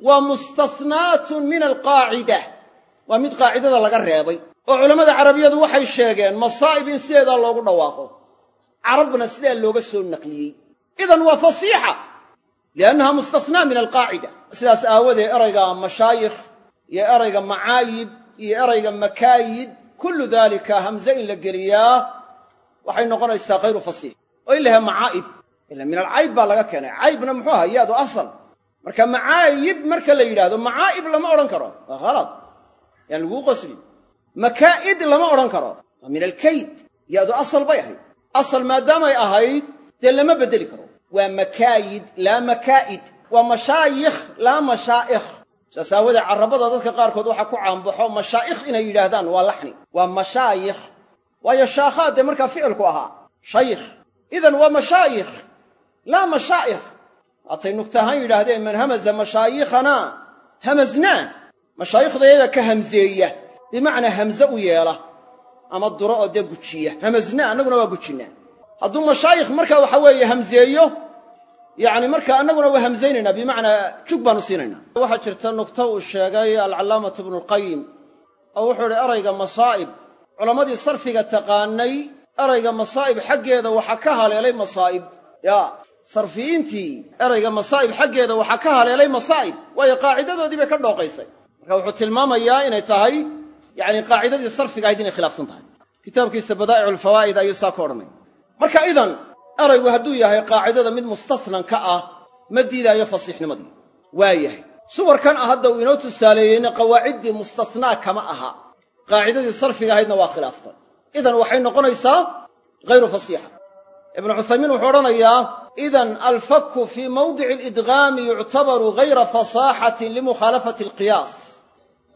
waa mustasnaatun min alqaacida. Waa mid qaacidada laga reebay. Oo culammada carabiyadu waxay sheegeen masaa'ib in sideedaa loogu dhawaaqo. Carabna sidaa looga soo naqliyey. Idan waa fasiixa liannaha mustasnaa min alqaacida sidaas aawadee erayga mashaayikh iyo erayga macaayib iyo erayga makaayid kullu daalika hamze in la geliyaa waxay noqonaysaa khayru fasiix oo in la yahay macaa'ib ila min alcayb baa laga keenay caybna muxuu aha yaadu asal marka macaayib marka la yidhaahdo macaa'ib lama odhan karo waa khalad yaan laguu qoslin makaa'id lama odhan karo waa min alkayd yaadu asal bay ahayd asal maadaamay ahayd dee lama beddeli karo waa makaayid laa makaa'id waa mashaayikh laa mashaa'ikh saas aawadee carrabada dadka qaarkood waxaa ku caanbaxo mashaa'ikh inay yidhaahdaan waa laxni. Waa mashaayikh. Waayo shaakhaad dee markaa ficilku ahaa. Shaykh. Idan waa mashaayikh. Laa mashaa'ikh waatay nugta ahaan yidhaahdeen man hamaza mashaayikhana hamaznaa. Mashaayikhdayaga ka hamzeeya. Bimacnaa hamze u yeela. Ama duro oo dee gujiya. Hamaznaa annaguna waa gujinnaa hadduu mashaayikh markaa waxa weeye hamzeeyo yacni marka annaguna waa hamzaynaynaa bimacnaa jug baanu siinaynaa. Waxaa jirta nugto uu sheegay alcallaamatu ibnualqayim oo wuxuu idhi erayga masaa'ib. Culammadii sarfiga taqaanay erayga masaa'ib xaggeeda waxaa ka haleelay masaa'ib. Yaa sarfiyiintii erayga masaa'ib xaggeeda waxaa ka haleelay masaa'ib. Waayo qaacidadoodii bay ka dhooqaysay. Marka wuxuu tilmaamayaa inay tahay yacni qaacidadii sarfiga ahayd inay khilaafsan tahay. Kitaabkiisa badaa'icu alfawaa'id ayuu saa odhanaya marka idan eraygu hadduu yahay qaacidada mid mustasnan ka ah ma diidaayo fasiixnimadii waa yahay. Suwarkan ah hadda uu inoo tusaaleeyeyna qawaaciddii mustasnaa kama aha. Qaacidadii sarfiga ahaydna waa khilaaftay. Idan waxay noqonaysaa hayru fasiixa. Ibnu cuthaymiin wuxuu odhanayaa idan alfaku fii mawdici alidgaami yuctabaru hayra fasaaxatin limukhaalafati alqiyaas.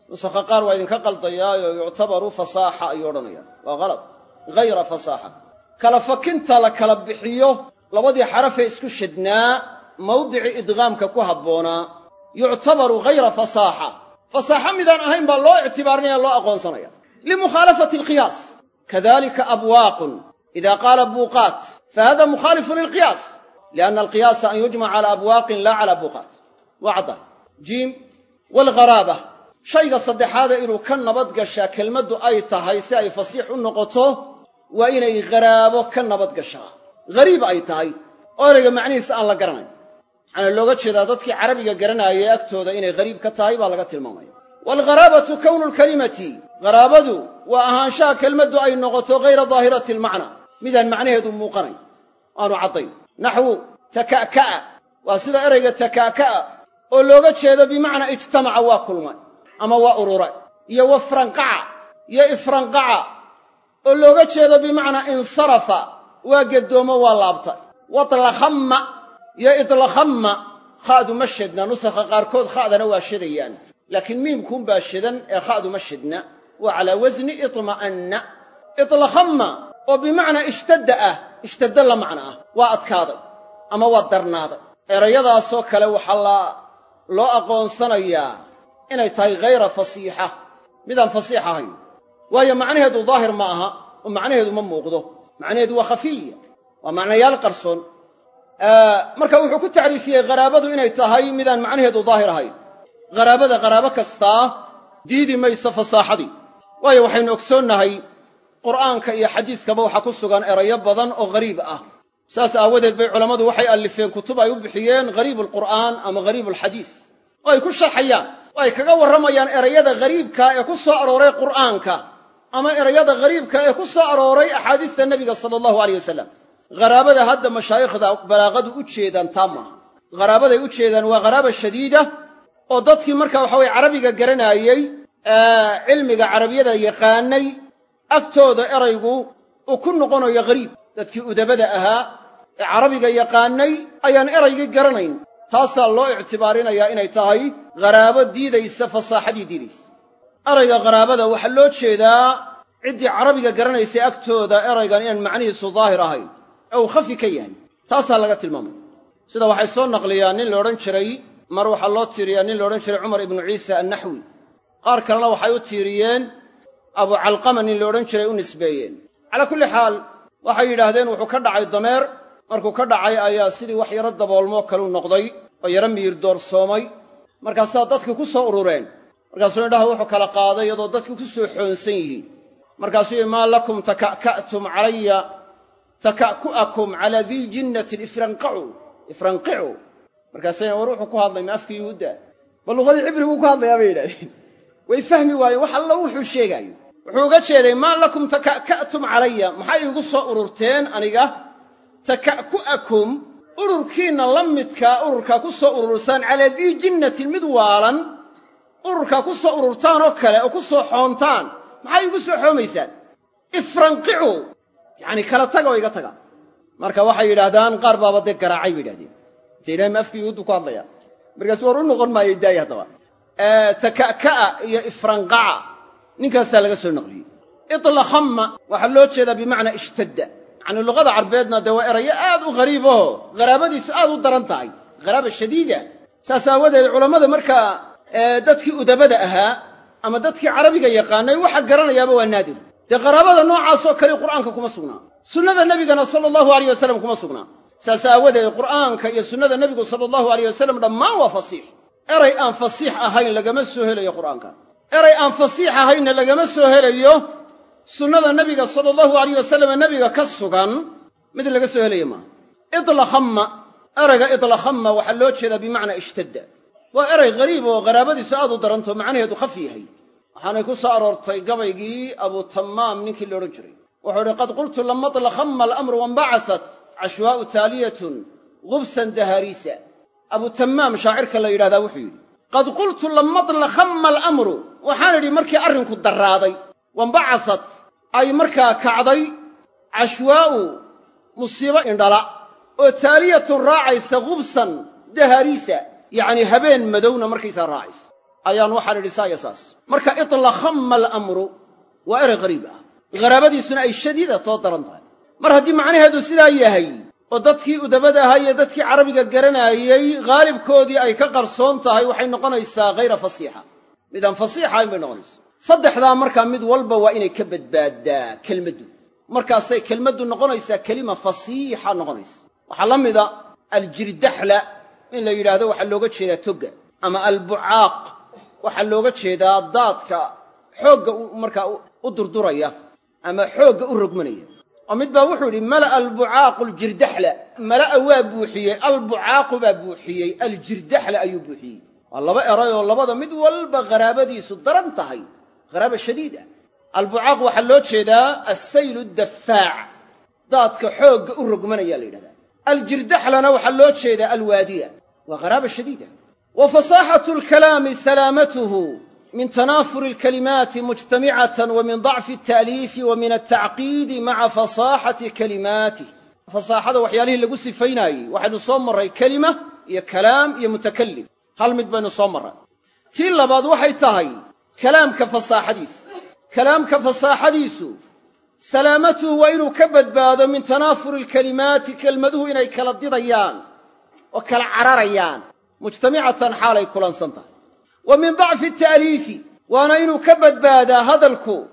Nusakha qaar waa idinka qaldayaayo yuctabaru fasaaxa ayuu odhanaya waa halad hayra fasaaxa kala fakinta la kala bixiyo labadii xarafee isku shadnaa mawdicii idgaamka ku habboonaa yuctabaru hayra fasaaxa. Fasaaxo midaan ahayn baa loo ictibaarinaya loo aqoonsanaya. Limukhaalafati alqiyaas. Kadalika abwaaqun. Ida qaala buuqaat fahada mukhaalifun lilqiyaas. Lianna alqiyaasa an yujmac cala abwaaqin laa cala buuqaat. Waa cadda jiim waalgharaaba shayga saddexaada inuu ka nabad gashaa kelmaddu ay tahay si ay fasiix u noqoto waa inay gharaabo ka nabad gashaa. Ghariib ay tahay. Oo erayga macnihiisa aan la garanayn. Waxaana looga jeedaa dadkii carabiga garanaayay agtooda inay ghariib ka tahay baa laga tilmaamaya. Waalgharaabatu kownu lkalimati gharaabadu waa ahaanshaha kelmaddu ay noqoto hayra daahirati almacna midaan macnaheedu muuqanayn. Aanu caddayn. Naxwu taka'ka'a. Waa sida erayga taka'ka'a oo looga jeedo bimacnaa ijtamaca waa kulmay ama waa urura iyo wafranqaca iyo ifranqaca oo looga jeedo bimacnaa insarafa waa geddoomo waa laabtay watlakhamma iyo idlakhamma kha'du ma shedna nusakha qaarkood kha'dana waa shedayaan laakiin miimkuunbaa shedan ee kha'du ma shedna waa calaa wasni itma'anna. Idlakhamma oo bimacnaa ishtadda ah ishtadda la macno ah waa adkaaday ama waa darnaaday erayadaasoo kale waxaa loo aqoonsanayaa inay tahay hayra fasiixa. Midaan fasiix ahayn waayo macnaheedu daahir ma aha oo macnaheedu ma muuqdo. Macnaheedu waa khafiya waa macnayaal qarsoon. Marka wuxuu ku tacriifiyey kharaabadu inay tahay midaan macnaheedu daahir ahayn. Kharaabada kharaabo kastaa diidi mayso fasaaxadii waayo waxaynu ogsoonnahay qur'aanka iyo xadiiskaba waxaa ku sugan erayo badan oo ghariib ah. Saas aawadeed bay culammadu waxay allifeen kutub ay u bixiyeen ghariibu alqur'aan ama ghariibu alxadiis oo ay ku sharxayaan oo ay kaga warramayaan erayada ghariibka ee ku soo arooray qur'aanka ama erayada ghariibka ee ku soo arooray axaadiista nebiga sala allahu aleyh wasalam kharaabada hadda mashaayikhda balaaqadu u jeedaan taa maaha gharaabaday u jeedaan waa gharaaba shadiida oo dadkii marka waxa weye carabiga garanaayey cilmiga carabiyada yaqaanay agtooda eraygu uu ku noqonayo ghariib dadkii udabada ahaa ee carabiga yaqaanay ayaan eraygii garanayn. Taasaa loo ictibaarinayaa inay tahay kharaabo diidaysa fasaaxadii diidaysa erayga kharaabada waxaa loo jeedaa ciddii carabiga garanaysay agtooda eraygan inaan macnihiisu daahir ahayn ee uu khafi ka yahay. Taasaa laga tilmaamaya sida waxay soo naqliyaan nin la odhan jiray mar waxaa loo tiiriyaa nin la odhan jiray cumar ibnu ciisa annaxwi qaar kalena waxay u tiiriyeen abu calqama nin la odhan jiray u nisbeeyeen. Calaa kulli xaal waxay yidhaahdeen wuxuu ka dhacay dameer. Markuu ka dhacay ayaa sidii wax yaro daboolmoo kaleu noqday oo yaro miyir doorsoomay. Markaasaa dadkii ku soo urureen markaasuu indhaha wuxuu kala qaaday iyadoo dadkii ku soo xoonsan yihiin. Markaasuu yihi maa lakum taka'ka'tum calaya? Taka'ku'akum calaa dii jinnatin ifranqacu ifranqicu markaasayna war wuxuu ku hadlay ma afkii yuhuudda. Bal luqadii cibriguu ku hadlayaa bay yidhahdeen way fahmi waayeen wax alla wuxuu sheegaayo. Wuxuu uga jeeday maa lakum taka'ka'tum calaya? Maxay iigu soo ururteen aniga? Taka'ku'akum ururkiinna la midkaa ururkaa ku soo urursaan calaa dii jinnatin mid waalan ururkaa ku soo ururtaan oo kale oo ku soo xoontaan maxay iigu soo xoomaysaan? Ifranqicu yacanii kala taga oo iga taga. Marka waxay yidhaahdaan qaar baaba dee garaacay bay yidhahdeen. Inte ilahay ma afkii yuhuuddu ku hadlaya. Markaasu war u noqon maayay daaya haddaba. Taka'ka'a iyo ifranqaca ninkaasaa laga soo naqliyey. Itlakhamma waxaa loo jeedaa bimacnaa ishtadda. Yacanii luqada carbeedna dee waa erayo aad u ghariiboo gharaabadiisu aad u daran tahay gharaaba shadiida. Saas aawadeed culammada markaa dadkii udabada ahaa ama dadkii carabiga yaqaanay waxa garanayaaba waa naadir. Dee qaraabada noocaasoo kale qur'aanka kuma sugnaa sunnada nebigana sala allahu aleyh wasalam kuma sugnaa saas aawadeed qur'aanka iyo sunnada nebigu sala allahu aleyh wasalam dhammaan waa fasiix. Eray aan fasiix ahayn lagama soo helayo qur'aanka. Eray aan fasiix ahaynna lagama soo helayo sunnada nebiga sala allahu aleyh wasalam nebiga ka sugan. Mid laga soo helayo maaha idlakhamma erayga idlakhamma waxaa loo jeedaa bimacnaa ishtadda waa eray ghariib oo qaraabadiisu aad u daranto macnaheedu khaf yahay. Waxaanay ku soo aroortay gabaygii abutamaam ninkii la odhan jiray. Wuxuu idhi qad qultu lama dlakhamma alamru wambacasat cashwaa'u taaliyatun gubsan dahariisa. Abutamaam shaacirka la yidhahdaa wuxuu yidhi qad qultu lama dlakhamma alamru. Waxaan idhi markii arrinku darraaday wambacasat ay markaa kacday cashwaa'u musiibo indhala oo taaliyatun raacaysa gubsan dahariisa yacnii habeen madowna markaysaa raacaysa. Ayaan waxaan idhi saa ya saas. Marka itlakhamma alamru waa erey ghariib ah. Qaraabadiisuna ay shadiida too daran tahay. Mar haddii macnaheedu sidaa yahay oo dadkii udabada ahaa iyo dadkii carabiga garanaayey haalibkoodii ay ka qarsoon tahay waxay noqonaysaa hayra fasiixa. Midaan fasiixahayn bay noqonaysaa. Saddexdaa markaa mid walba waa inay ka badbaaddaa kelmaddu. Markaasay kelmaddu noqonaysaa kelima fasiixa noqonaysa. Waxaa la mida aljirdaxla in la yidhaahdo waxaa looga jeedaa togga ama albucaaq. Waxaa looga jeedaa daadka xoogga markaa u durduraya ama xoogga u rogmanaya. Oo mid baa wuxuu yidhi mala'a albucaaqu aljirdaxla mala'a waa buuxiyey albucaaqu baa buuxiyey aljirdaxla ayuu buuxiyey. Waa laba eray oo labada mid walba qaraabadiisu daran tahay qaraaba shadiid ah. Albucaaq waxaa loo jeedaa assaylu daffaac. Daadka xoogga u rogmanaya la yidhahdaa. Aljirdaxlana waxaa loo jeedaa alwaadiya waa qaraaba shadiida wa fasaaxatu alkalaami salaamatuhu min tanaafuri alkalimaati mujtamicatan wa min dacfi alta'liifi wa min altacqiidi maca fasaaxati kalimaatih fasaaxada waxyaalihii lagu sifaynaayey waxaynu soo marray kelima iyo kalaam iyo mutakalim hal mid baynu soo marray. Tii labaad waxay tahay kalaamka fasaaxadiis kalaamka fasaaxadiisu salaamatuhu waa inuu ka badbaado min tanaafuri alkalimaati kelmaduhu inay kala didayaan oo kala cararayaan. Mujtamicatan xaalay kulansan tahay. Wa min dacfi ta'liifi waana inuu ka badbaadaa hadalku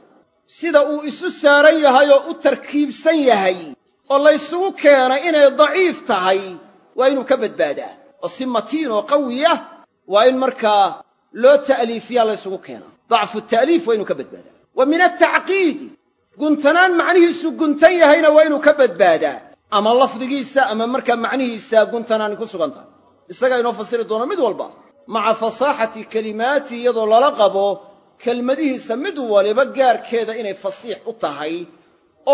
sida uu isu saaran yahay oo u tarkiibsan yahay oo laysugu keenay inay daciif tahay waa inuu ka badbaadaa. Oo si matiin oo qawi ah waa in markaa loo ta'liifiyaa laysugu keenaa dacfu ta'liif waa inuu ka badbaadaa. Wa min altacqiidi guntanaan macnihiisu guntan yahayna waa inuu ka badbaadaa ama lafdigiisa ama markaa macnihiisa guntanaani ku sugan tahay. Isagaa inoo fasiri doona mid walba. Maca fasaaxati kelimaati iyadoo lala qabo kelmadihiisa mid waliba gaarkeeda inay fasiix u tahay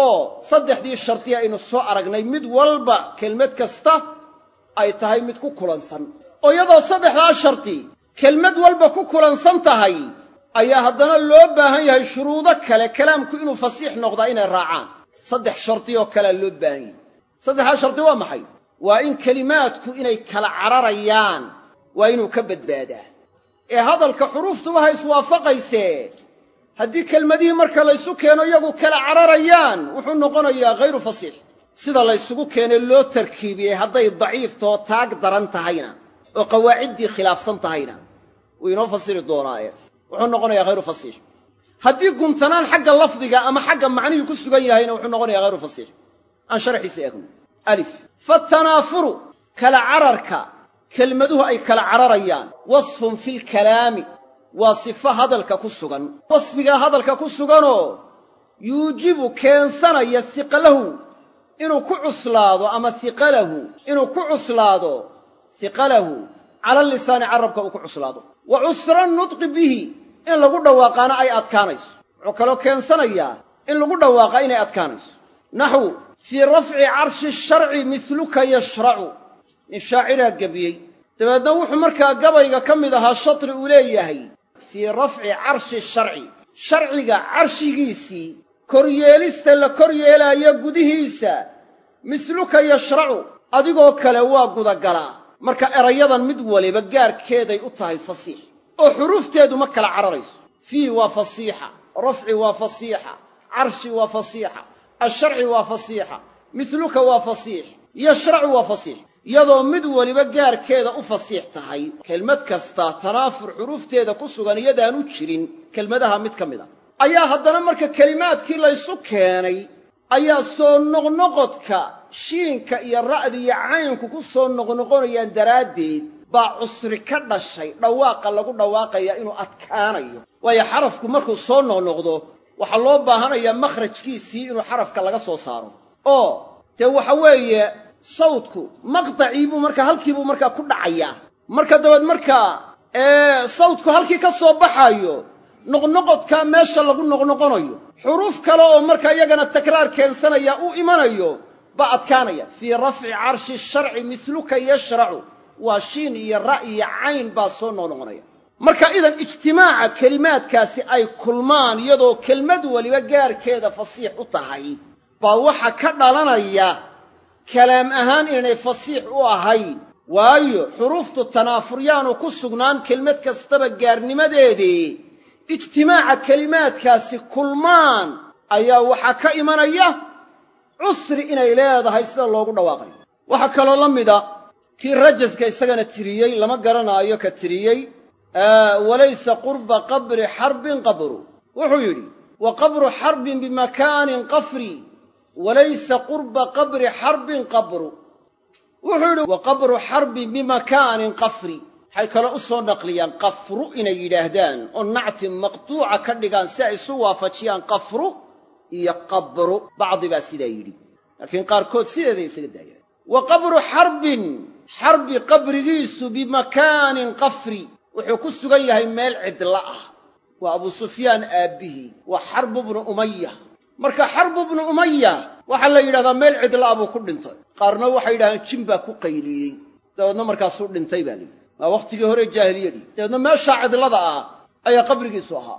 oo saddexdii shardi aynu soo aragnay mid walba kelmad kasta ay tahay mid ku kulansan. Oo iyadoo saddexdaa shardi kelmad walba ku kulansan tahay ayaa haddana loo baahan yahay shuruudo kale kalaamku inuu fasiix noqdaa inay raacaan. Saddex shardi oo kalea loo baahan yahay saddexdaa shardi waa maxay? Waa in kelimaadku inay kala cararayaan waa inuu ka badbaadaa. Ee hadalka xuruuftuba ha iswaafaqaysee haddii kelmadihii marka laysu keeno iyagu kala cararayaan wuxuu noqonayaa hayru fasiix. Sida laysugu keenay loo tarkiibiyey hadday daciiftoo taag daran tahayna oo qawaaciddii khilaafsan tahayna wuu inoo fasiri doonaaye. Wuxuu noqonayaa hayru fasiix. Haddii guntanaan xagga lafdiga ama xagga macnihii ku sugan yahayna wuxuu noqonayaa hayru fasiix. Aan sharaxiisa eegno alif. Fatanaafuru kala cararka kelmaduhu ay kala cararayaan. Wasfun filkalaami waa sifo hadalka ku sugan. Wasfigaa hadalka ku suganoo yuujibu keensanaya hiqlahu inuu ku cuslaado ama hiqalahu inuu ku cuslaado hiqalahu cala lisaani carabka uu ku cuslaado. Wa cusra nutqi bihi in lagu dhawaaqaana ay adkaanayso. Wuxuu kaloo keensanayaa in lagu dhawaaqa inay adkaanayso naxwu fii rafci carshi sharci miluka yashracu. Nin shaaciraa gebiyey. Dabeedna wuxuu markaa gabayga ka mid ahaa shatri uu leeyahay. Fii rafci carshi sharci. Sharciga carshigiisii koryeelista la kor yeelaayo gudihiisa misluka yashracu adigoo kale waa gudagalaa marka erayadan mid waliba gaarkeeday u tahay fasiix. Oo xuruufteedu ma kala cararayso. Fii waa fasiixa. Rafci waa fasiixa. Carshi waa fasiixa asharci waa fasiixa misluka waa fasiix yashracu waa fasiix. Iyadoo mid weliba gaarkeeda u fasiix tahay kelmad kasta tanaafur xuruufteeda ku sugan iyadaanu jirin kelmadaha mid ka mid a ayaa haddana marka kelimaadkii laysu keenay ayaa soo noqnoqodka shiinka iyo ra'di iyo caynku ku soo noqnoqonayaan daraaddeed baa cusri ka dhashay dhawaaqa lagu dhawaaqaya inuu adkaanayo. Waayo xarafku markuu soo noqnoqdo waxaa loo baahanayaa makhrajkiisii inuu xarafka laga soo saaro. Oo dee waxa weeye sawdku maqdacii buu markaa halkii buu markaa ku dhacayaa. Marka dabeed markaa sawdku halkii ka soo baxaayo noqnoqodkaa meesha lagu noqnoqonayo xuruuf kale oo markaa iyagana takraar keensanaya u imanayo baa adkaanaya. Fii rafci carshi sharci misluka yashracu waa shiin iyo ra' iyo cayn baa soo noqnoqonaya marka idan ijtimaaca kelimaadkaasi ay kulmaan iyadoo kelmad weliba gaarkeeda fasiix u tahay baa waxa ka dhalanaya kalaam ahaan inaynay fasiix u ahayn. Waayo xuruuftu tanaafuryaanu ku sugnaan kelmad kastaba gaarnimadeedii ijtimaaca kelimaadkaasi kulmaan ayaa waxaa ka imanaya cusri inay leedahay sida loogu dhawaaqayo waxaa kaloo la mida kii rajaska isagana tiriyey lama garanaayo ka tiriyey walaysa qurba qabri xarbin qabru. Wuxuu yidhi wa qabru xarbin bimakaanin qafri walaysa qurba qabri xarbin qabru. Wuxuu yidhi wa qabru xarbin bimakaanin qafri. Waxay kaloo u soo naqliyaan qafru inay yidhaahdaan oo nacti maqtuuca ka dhigaan si ay isu waafajiyaan qafru iyo qabru. Bacdi baa sidaa yidhi. Laakiin qaarkood sideeday isaga daayaan. Wa qabru xarbin xarbi qabrigiisu bimakaanin qafri wuxuu ku sugan yahay meel cidla ah. Waa abu sufyaan aabbihii waa xarbu bnu umaya marka xarbu bnu umaya waxaa la yidhahdaa meel cidla ah buu ku dhintay. Qaarna waxay yidhahdeen jin baa ku qayliyey. Dabeedna markaasuu dhintay baa layidhi waa wakhtigii hore jaahiliyadii. Dabeedna meeshaa cidlada ah ayaa qabrigiisu ahaa.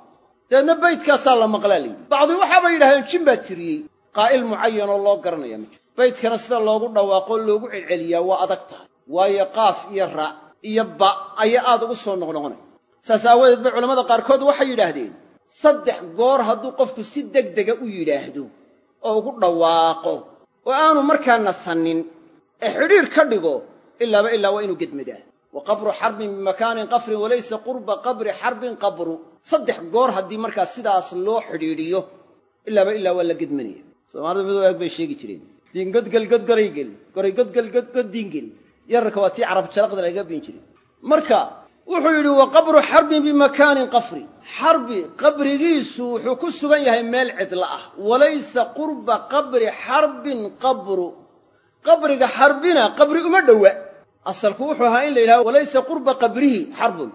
Dabeedna beydkaasaa la maqlaa layidhi bacdi waxaabay yidhahdeen jin baa tiriyey. Qaa'il mucayanoo loo garanaya ma jiro. Beydkana sida loogu dhawaaqoo loogu celceliyaa waa adag tahay. Waayo qaaf iyo ra' iyo ba ayaa aad ugu soo noqnoqonaya saas aawadeed bay culammada qaarkood waxay yidhaahdeen saddex goor hadduu qofku si degdega u yidhaahdo oo ugu dhawaaqo oo aanu markaa nasannin ee xidhiidh ka dhigo ilaaba ilaa waa inuu gedmadaa. Wa qabru xarbin bimakaanin qafrin walaysa qurba qabri xarbin qabru. Saddex goor haddii markaa sidaas loo xidhiidhiyo ilaaba ilaa waa la gedmanaya soomaalida mid waag bay sheegi jireen. Diingodgelgodgoraygel goray godgelgodgod diingel yararka waa tii carab jaraqda lagaga biin jiray marka wuxuu yidhi wa qabru xarbin bimakaanin qafri. Xarbi qabrigiisu wuxuu ku sugan yahay meel cidla ah. Walaysa qurba qabri xarbin qabru. Qabriga xarbina qabri uma dhowa. Asalku wuxuu ahaa in la yidhahdo walaysa qurba qabrihi xarbun.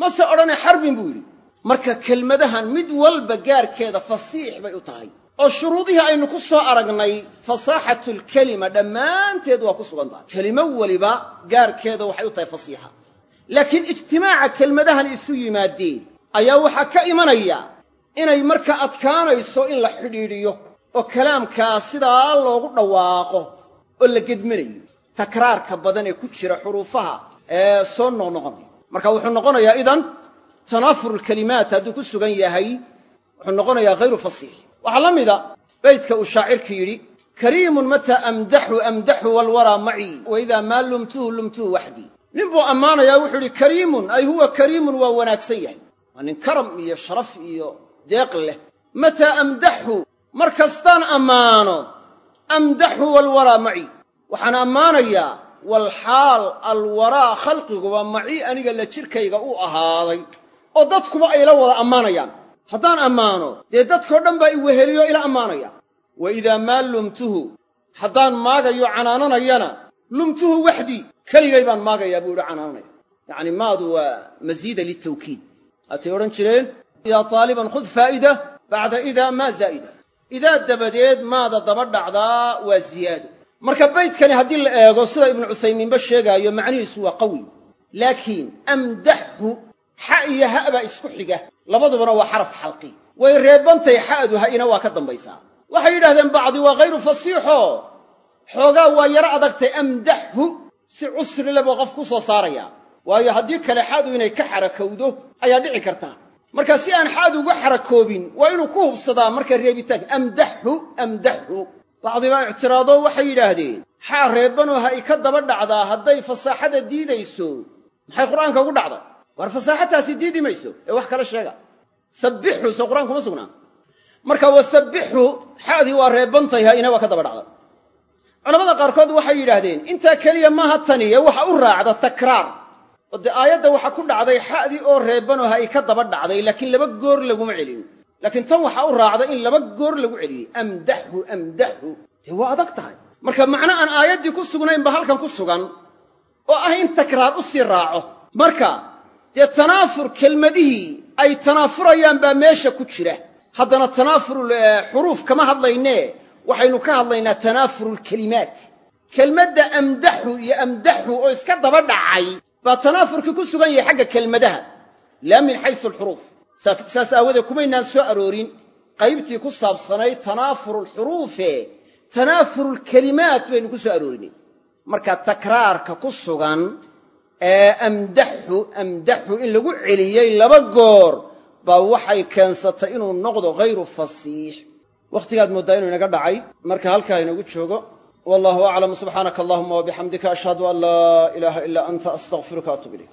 Mase odhane xarbin buu yidhi. Marka kelmadahan mid walba gaarkeeda fasiix bay u tahay oo shuruudihii aynu ku soo aragnay fasaaxatulkelima dhammaanteed waa ku sugan tahay. Kelimo weliba gaarkeeda waxay u tahay fasiixa. Laakiin ijtimaaca kelmadahan isu yimaadeen ayaa waxaa ka imanaya inay marka adkaanayso in la xidhiidhiyo oo kalaamkaa sidaa loogu dhawaaqo oo la gedmanayo. Takraarka badan ee ku jira xuruufaha ee soo noqnoqonaya marka wuxuu noqonayaa idan tanaafurulkelimaat hadduu ku sugan yahay wuxuu noqonayaa hayru fasiix waxaa la mida beydka uu shaacirku yidhi kariimun mataa amdaxu amdaxu walwaraa macii wa idaa maa lumtuhu lumtuhu waxdii nin buu ammaanayaa wuxuu yidhi kariimun ay huwa kariimun waa wanaagsan yahay. Waa nin karam iyo sharaf iyo deeq leh. Mataa amdaxu mar kastaan ammaano amdaxu walwaraa macii waxaan ammaanayaa walxaal alwaraa khalqiguba macii aniga la jirkayga u ahaaday. Oo dadkuba ayla wada ammaanayaan haddaan ammaano dee dadkoo dhan baa i weheliyo ila ammaanaya. Wa idaa maa lumtuhu haddaan maagayo canaananayana lumtuhu waxdii keligay baan maagayaa buu idhi canaananaya. Yacni maadu waa masiida litawkiid. Haatay odhan jireen yaa taaliban khud faa'ida bacda idaa maa zaa'ida. Idaa dabadeed maada daba dhacdaa waa ziyaado. Marka baydkani haddii la eego sida ibnu cuthaymiinba sheegaayo macnihiisu waa qawi. Laakiin amdaxhu xa iyo ha baa isku xiga labadubana waa xaraf xalqi. Way reebantahay xa'du ha'ina waa ka dambaysaa. Waxay yidhahdeen bacdi waa hayru fasiixo. Xoogaa waa yaro adagtay amdaxhu si cusri le buu qof ku soo saaraya. Waayo haddii kale xa'du inay ka xarakowdo ayaa dhici karta. Marka si aan xa'du uga xarakoobin waa inuu ku hubsadaa marka reebitaanka amdaxhu amdaxhu. Bacdibaa ictiraado waxay yidhaahdeen xaa reebbanoo ha i ka daba dhacdaa hadday fasaaxada diidayso? Maxay qur'aanka ugu dhacda waar fasaaxataasi diidi mayso ee wax kale sheega. Sabbixu soo qur'aanku ma sugnaa. Marka wasabbixu xa'dii waa reebantay ha ina waa ka daba dhacda qaarkood waxay yidhaahdeen intaa keliya maaha taniye waxa u raacda takraar. Oo dee aayadda waxa ku dhacday xa'dii oo reebbanoo ha i ka daba dhacday laakiin laba goor laguma celin. Laakiin tan waxaa u raacda in laba goor lagu celiyey amdaxhu amdaxhu dee waa adag tahay? Marka macno aan aayaddii ku sugnayn ba halkan ku sugan oo ah in takraar u sii raaco. Marka dee tanaafur kelmadihii ay tanaafurayaan baa meesha ku jira. Haddana tanaafurul xuruuf kama hadlaynee waxaynu ka hadlaynaa tanaafurulkelimaat kelmadda amdaxu iyo amdaxu oo iska daba dhacay baa tanaafurkii ku sugan yahay xagga kelmadaha laa min xaysu alxuruuf saas aawadeed kumaynaan soo aroorin qaybtii ku saabsanayd tanaafurulxuruufe tanaafurulkelimaat baynu ku soo aroorinay. Marka takraarka ku sugan amdaxu amdaxu in lagu celiyey laba goor baa waxay keensatay inuu noqdo hayru fasiix. Wakhtigaad mooddaa inuu inaga dhacay marka halkaa inagu joogo wallahu aclam subxaanaka allahuma wabixamdika ashhadu an laa ilaaha ilaa anta astaqfiruka atub ilayk